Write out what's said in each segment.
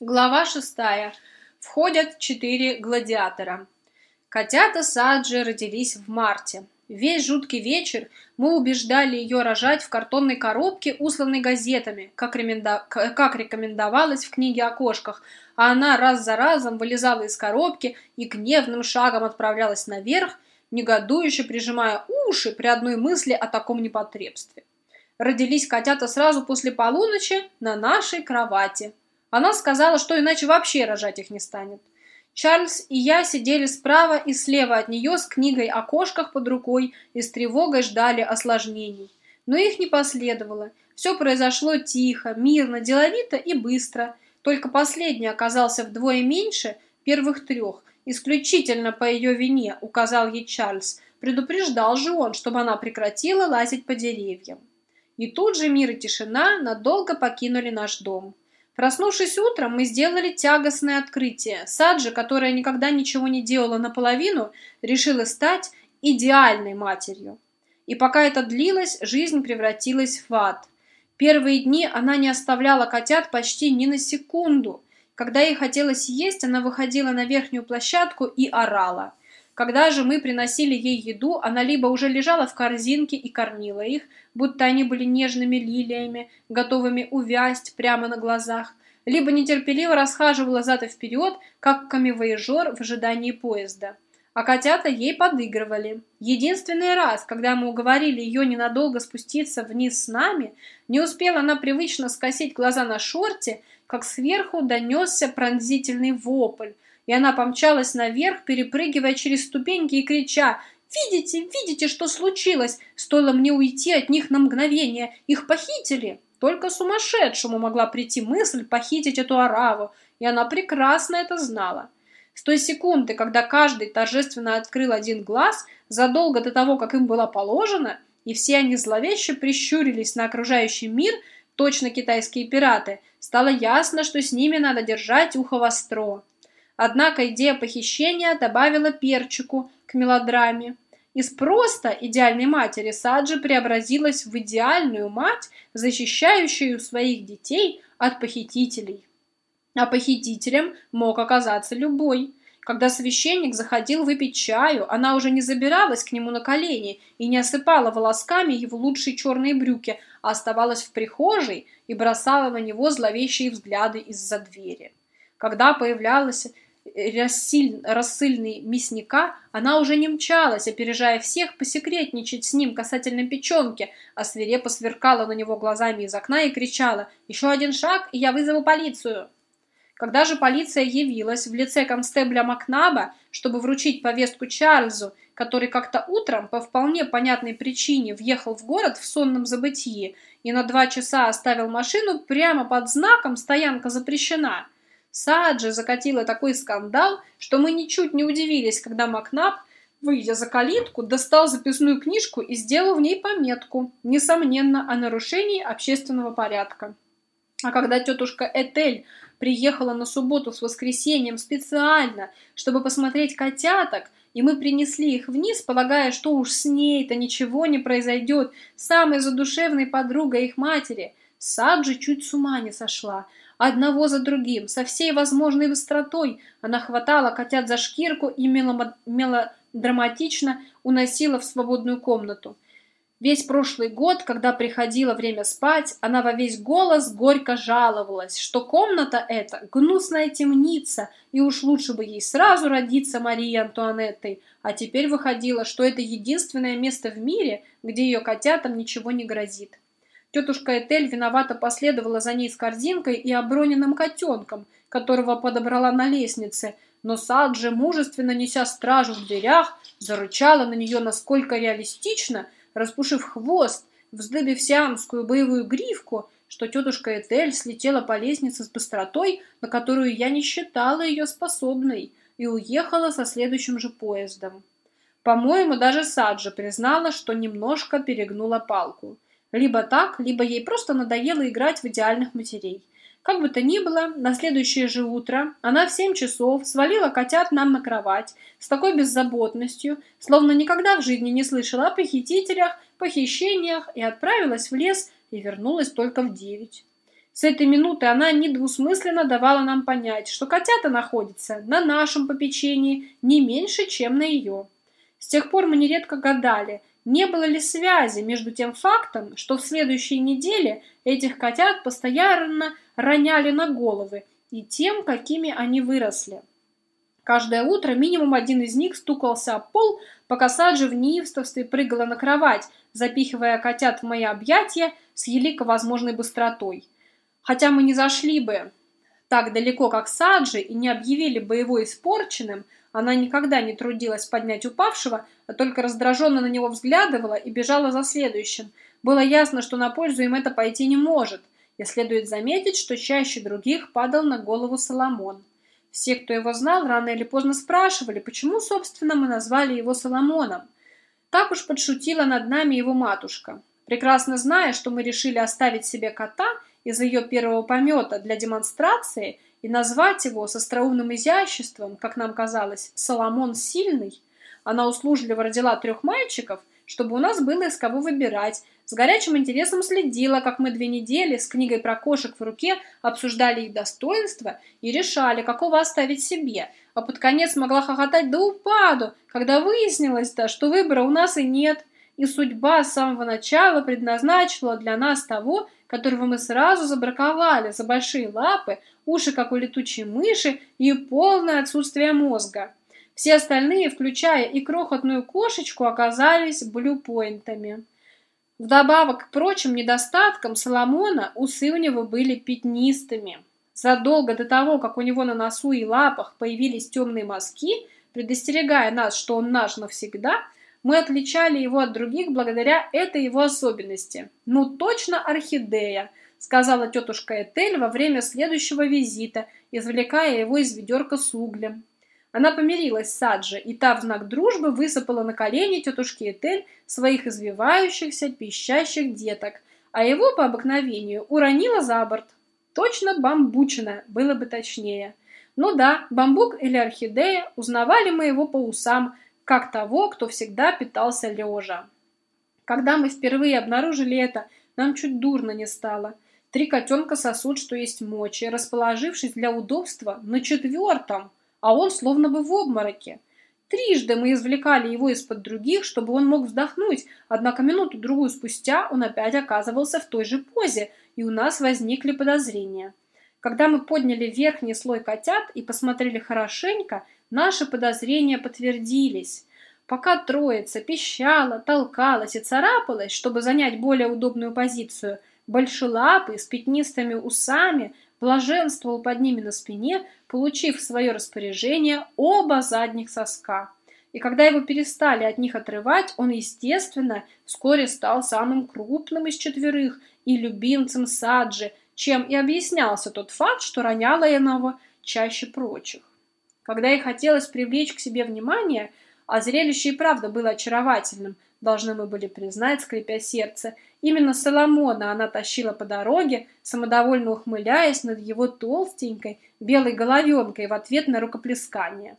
Глава шестая. Входят четыре гладиатора. Котята Саджи родились в марте. Весь жуткий вечер мы убеждали ее рожать в картонной коробке, усланной газетами, как, ременда... как рекомендовалось в книге о кошках, а она раз за разом вылезала из коробки и гневным шагом отправлялась наверх, негодующе прижимая уши при одной мысли о таком непотребстве. Родились котята сразу после полуночи на нашей кровати, она сказала, что иначе вообще рожать их не станет. Чарльз и я сидели справа и слева от нее с книгой о кошках под рукой и с тревогой ждали осложнений. Но их не последовало. Все произошло тихо, мирно, деловито и быстро. Только последний оказался вдвое меньше первых трех. Исключительно по ее вине, указал ей Чарльз. Предупреждал же он, чтобы она прекратила лазить по деревьям. И тут же мир и тишина надолго покинули наш дом. Проснувшись утром, мы сделали тягостное открытие. Саджи, которая никогда ничего не делала наполовину, решила стать идеальной матерью. И пока это длилось, жизнь превратилась в ад. Первые дни она не оставляла котят почти ни на секунду. Когда ей хотелось есть, она выходила на верхнюю площадку и орала – когда же мы приносили ей еду, она либо уже лежала в корзинке и кормила их, будто они были нежными лилиями, готовыми увясть прямо на глазах, либо нетерпеливо расхаживала зад и вперед, как камевояжер в ожидании поезда. А котята ей подыгрывали. Единственный раз, когда мы уговорили ее ненадолго спуститься вниз с нами, не успела она привычно скосить глаза на шорте, как сверху донесся пронзительный вопль, и она помчалась наверх, перепрыгивая через ступеньки и крича «Видите, видите, что случилось? Стоило мне уйти от них на мгновение. Их похитили!» Только сумасшедшему могла прийти мысль похитить эту ораву, и она прекрасно это знала. С той секунды, когда каждый торжественно открыл один глаз, задолго до того, как им было положено, и все они зловеще прищурились на окружающий мир, точно китайские пираты, стало ясно, что с ними надо держать ухо востро. Однако идея похищения добавила перчику к мелодраме. Из просто идеальной матери Саджи преобразилась в идеальную мать, защищающую своих детей от похитителей. А похитителем мог оказаться любой. Когда священник заходил выпить чаю, она уже не забиралась к нему на колени и не осыпала волосками его лучшие черные брюки, а оставалась в прихожей и бросала на него зловещие взгляды из-за двери. Когда появлялась рассиль, рассыльный мясника, она уже не мчалась, опережая всех посекретничать с ним касательно печенки, а свирепо сверкала на него глазами из окна и кричала «Еще один шаг, и я вызову полицию!». Когда же полиция явилась в лице констебля Макнаба, чтобы вручить повестку Чарльзу, который как-то утром по вполне понятной причине въехал в город в сонном забытии и на два часа оставил машину прямо под знаком «Стоянка запрещена», Саджи закатила такой скандал, что мы ничуть не удивились, когда Макнаб, выйдя за калитку, достал записную книжку и сделал в ней пометку, несомненно, о нарушении общественного порядка. А когда тетушка Этель приехала на субботу с воскресеньем специально, чтобы посмотреть котяток, и мы принесли их вниз, полагая, что уж с ней-то ничего не произойдет, самой задушевной подругой их матери, Саджи чуть с ума не сошла – Одного за другим, со всей возможной быстротой, она хватала котят за шкирку и мелодраматично уносила в свободную комнату. Весь прошлый год, когда приходило время спать, она во весь голос горько жаловалась, что комната эта — гнусная темница, и уж лучше бы ей сразу родиться Марией Антуанеттой, а теперь выходило, что это единственное место в мире, где ее котятам ничего не грозит. Тетушка Этель виновато последовала за ней с корзинкой и оброненным котенком, которого подобрала на лестнице, но Саджи, мужественно неся стражу в дверях, зарычала на нее насколько реалистично, распушив хвост, вздыбив сиамскую боевую гривку, что тетушка Этель слетела по лестнице с быстротой, на которую я не считала ее способной, и уехала со следующим же поездом. По-моему, даже Саджа признала, что немножко перегнула палку. Либо так, либо ей просто надоело играть в идеальных матерей. Как бы то ни было, на следующее же утро она в семь часов свалила котят нам на кровать с такой беззаботностью, словно никогда в жизни не слышала о похитителях, похищениях и отправилась в лес и вернулась только в девять. С этой минуты она недвусмысленно давала нам понять, что котята находятся на нашем попечении не меньше, чем на ее. С тех пор мы нередко гадали, не было ли связи между тем фактом, что в следующей неделе этих котят постоянно роняли на головы, и тем, какими они выросли. Каждое утро минимум один из них стукался о пол, пока Саджи в неистовстве прыгала на кровать, запихивая котят в мои объятия с елико возможной быстротой. Хотя мы не зашли бы так далеко, как Саджи, и не объявили бы его испорченным, она никогда не трудилась поднять упавшего, а только раздраженно на него взглядывала и бежала за следующим. Было ясно, что на пользу им это пойти не может, и следует заметить, что чаще других падал на голову Соломон. Все, кто его знал, рано или поздно спрашивали, почему, собственно, мы назвали его Соломоном. Так уж подшутила над нами его матушка. Прекрасно зная, что мы решили оставить себе кота из ее первого помета для демонстрации и назвать его с остроумным изяществом, как нам казалось, Соломон Сильный, она услужливо родила трех мальчиков, чтобы у нас было из кого выбирать, с горячим интересом следила, как мы две недели с книгой про кошек в руке обсуждали их достоинства и решали, какого оставить себе, а под конец могла хохотать до упаду, когда выяснилось-то, что выбора у нас и нет, и судьба с самого начала предназначила для нас того, которого мы сразу забраковали за большие лапы, уши, как у летучей мыши, и полное отсутствие мозга. Все остальные, включая и крохотную кошечку, оказались блюпоинтами. Вдобавок к прочим недостаткам Соломона усы у него были пятнистыми. Задолго до того, как у него на носу и лапах появились темные мазки, предостерегая нас, что он наш навсегда, мы отличали его от других благодаря этой его особенности. «Ну точно орхидея», — сказала тетушка Этель во время следующего визита, извлекая его из ведерка с углем. Она помирилась с Саджи, и та в знак дружбы высыпала на колени тетушки Этель своих извивающихся, пищащих деток, а его по обыкновению уронила за борт. Точно бамбучина, было бы точнее. Ну да, бамбук или орхидея, узнавали мы его по усам, как того, кто всегда питался лежа. Когда мы впервые обнаружили это, нам чуть дурно не стало. Три котенка сосут, что есть мочи, расположившись для удобства на четвертом – а он словно бы в обмороке. Трижды мы извлекали его из-под других, чтобы он мог вздохнуть, однако минуту-другую спустя он опять оказывался в той же позе, и у нас возникли подозрения. Когда мы подняли верхний слой котят и посмотрели хорошенько, наши подозрения подтвердились. Пока троица пищала, толкалась и царапалась, чтобы занять более удобную позицию, большелапый с пятнистыми усами – блаженствовал под ними на спине, получив в свое распоряжение оба задних соска. И когда его перестали от них отрывать, он, естественно, вскоре стал самым крупным из четверых и любимцем Саджи, чем и объяснялся тот факт, что роняла иного чаще прочих. Когда ей хотелось привлечь к себе внимание, а зрелище и правда было очаровательным, должны мы были признать, скрипя сердце. Именно Соломона она тащила по дороге, самодовольно ухмыляясь над его толстенькой белой головенкой в ответ на рукоплескание.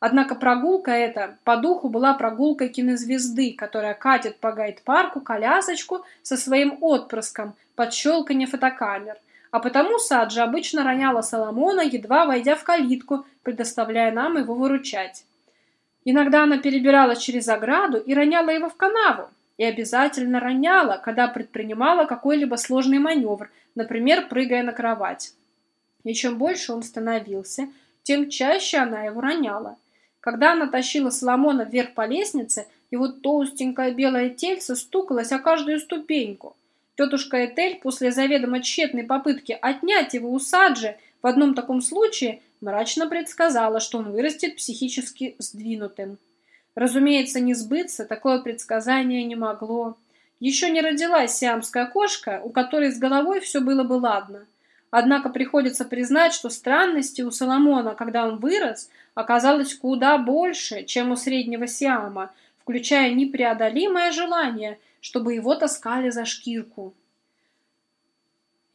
Однако прогулка эта по духу была прогулкой кинозвезды, которая катит по гайд-парку колясочку со своим отпрыском под щелканье фотокамер. А потому Саджи обычно роняла Соломона, едва войдя в калитку, предоставляя нам его выручать. Иногда она перебирала через ограду и роняла его в канаву. И обязательно роняла, когда предпринимала какой-либо сложный маневр, например, прыгая на кровать. И чем больше он становился, тем чаще она его роняла. Когда она тащила Соломона вверх по лестнице, его толстенькое белое тельце стукалось о каждую ступеньку. Тетушка Этель после заведомо тщетной попытки отнять его у Саджи в одном таком случае мрачно предсказала, что он вырастет психически сдвинутым. Разумеется, не сбыться такое предсказание не могло. Еще не родилась сиамская кошка, у которой с головой все было бы ладно. Однако приходится признать, что странности у Соломона, когда он вырос, оказалось куда больше, чем у среднего Сиама, включая непреодолимое желание, чтобы его таскали за шкирку.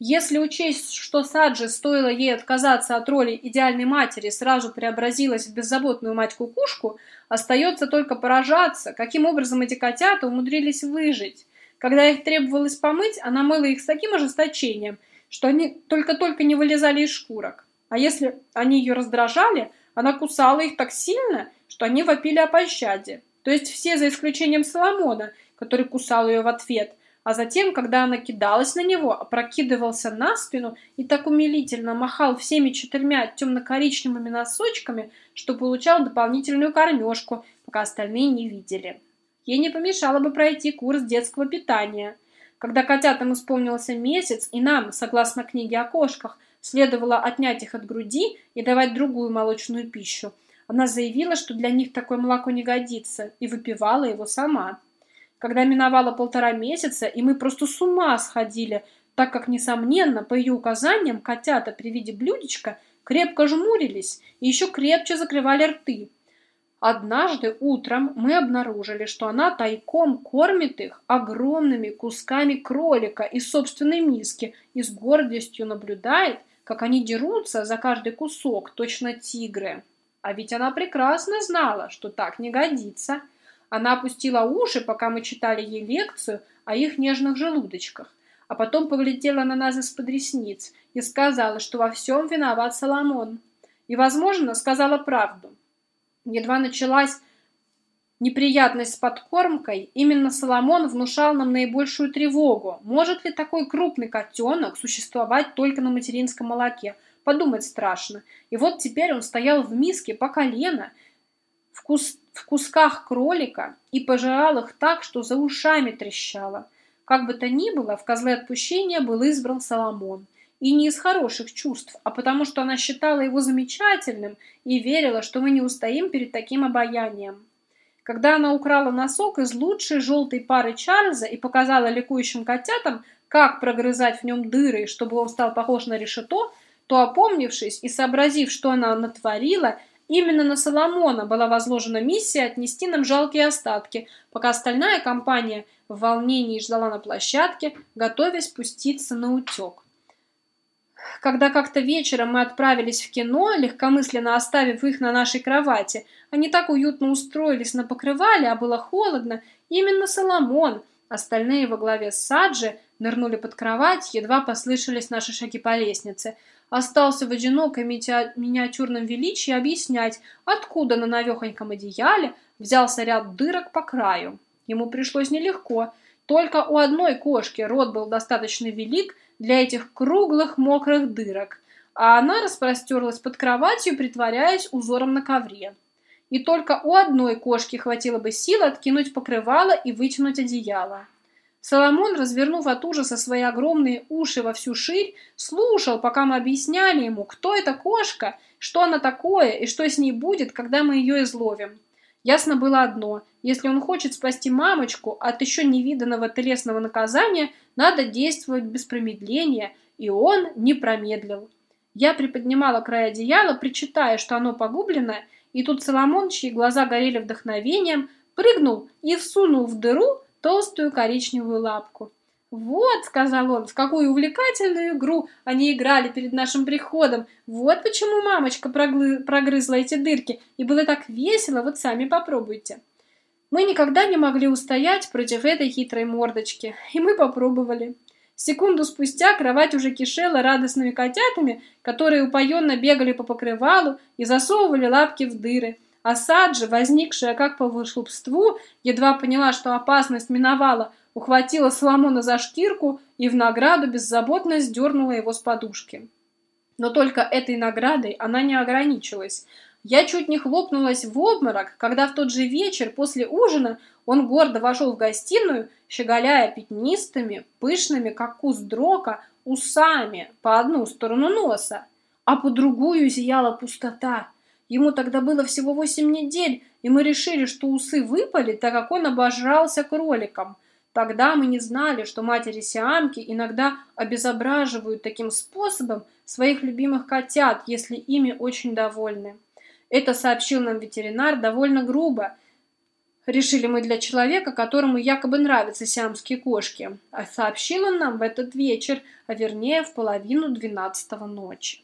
Если учесть, что Саджи, стоило ей отказаться от роли идеальной матери, сразу преобразилась в беззаботную мать-кукушку, остается только поражаться, каким образом эти котята умудрились выжить. Когда их требовалось помыть, она мыла их с таким ожесточением, что они только-только не вылезали из шкурок. А если они ее раздражали, она кусала их так сильно, что они вопили о пощаде. То есть все за исключением Соломона, который кусал ее в ответ, а затем, когда она кидалась на него, опрокидывался на спину и так умилительно махал всеми четырьмя темно-коричневыми носочками, что получал дополнительную кормежку, пока остальные не видели. Ей не помешало бы пройти курс детского питания. Когда котятам исполнился месяц, и нам, согласно книге о кошках, следовало отнять их от груди и давать другую молочную пищу, она заявила, что для них такое молоко не годится, и выпивала его сама. Когда миновало полтора месяца, и мы просто с ума сходили, так как, несомненно, по ее указаниям, котята при виде блюдечка крепко жмурились и еще крепче закрывали рты. Однажды утром мы обнаружили, что она тайком кормит их огромными кусками кролика из собственной миски и с гордостью наблюдает, как они дерутся за каждый кусок, точно тигры. А ведь она прекрасно знала, что так не годится – она опустила уши, пока мы читали ей лекцию о их нежных желудочках, а потом поглядела на нас из-под ресниц и сказала, что во всем виноват Соломон. И, возможно, сказала правду. Едва началась неприятность с подкормкой, именно Соломон внушал нам наибольшую тревогу. Может ли такой крупный котенок существовать только на материнском молоке? Подумать страшно. И вот теперь он стоял в миске по колено, вкус в кусках кролика и пожирал их так, что за ушами трещало. Как бы то ни было, в козлы отпущения был избран Соломон. И не из хороших чувств, а потому что она считала его замечательным и верила, что мы не устоим перед таким обаянием. Когда она украла носок из лучшей желтой пары Чарльза и показала ликующим котятам, как прогрызать в нем дыры, чтобы он стал похож на решето, то, опомнившись и сообразив, что она натворила, Именно на Соломона была возложена миссия отнести нам жалкие остатки, пока остальная компания в волнении ждала на площадке, готовясь спуститься на утек. Когда как-то вечером мы отправились в кино, легкомысленно оставив их на нашей кровати, они так уютно устроились на покрывале, а было холодно, именно Соломон, остальные во главе с Саджи, нырнули под кровать, едва послышались наши шаги по лестнице – остался в одиноком миниатюрном величии объяснять, откуда на навехоньком одеяле взялся ряд дырок по краю. Ему пришлось нелегко. Только у одной кошки рот был достаточно велик для этих круглых мокрых дырок, а она распростерлась под кроватью, притворяясь узором на ковре. И только у одной кошки хватило бы сил откинуть покрывало и вытянуть одеяло. Соломон, развернув от ужаса свои огромные уши во всю ширь, слушал, пока мы объясняли ему, кто эта кошка, что она такое и что с ней будет, когда мы ее изловим. Ясно было одно – если он хочет спасти мамочку от еще невиданного телесного наказания, надо действовать без промедления, и он не промедлил. Я приподнимала край одеяла, причитая, что оно погублено, и тут Соломон, чьи глаза горели вдохновением, прыгнул и всунул в дыру толстую коричневую лапку. «Вот», — сказал он, — «в какую увлекательную игру они играли перед нашим приходом. Вот почему мамочка прогрызла эти дырки, и было так весело, вот сами попробуйте». Мы никогда не могли устоять против этой хитрой мордочки, и мы попробовали. Секунду спустя кровать уже кишела радостными котятами, которые упоенно бегали по покрывалу и засовывали лапки в дыры. А Саджи, возникшая как по волшебству, едва поняла, что опасность миновала, ухватила Соломона за шкирку и в награду беззаботно сдернула его с подушки. Но только этой наградой она не ограничилась. Я чуть не хлопнулась в обморок, когда в тот же вечер после ужина он гордо вошел в гостиную, щеголяя пятнистыми, пышными, как куст дрока, усами по одну сторону носа, а по другую зияла пустота, Ему тогда было всего восемь недель, и мы решили, что усы выпали, так как он обожрался кроликом. Тогда мы не знали, что матери-сиамки иногда обезображивают таким способом своих любимых котят, если ими очень довольны. Это сообщил нам ветеринар довольно грубо. Решили мы для человека, которому якобы нравятся сиамские кошки. А сообщил он нам в этот вечер, а вернее в половину двенадцатого ночи.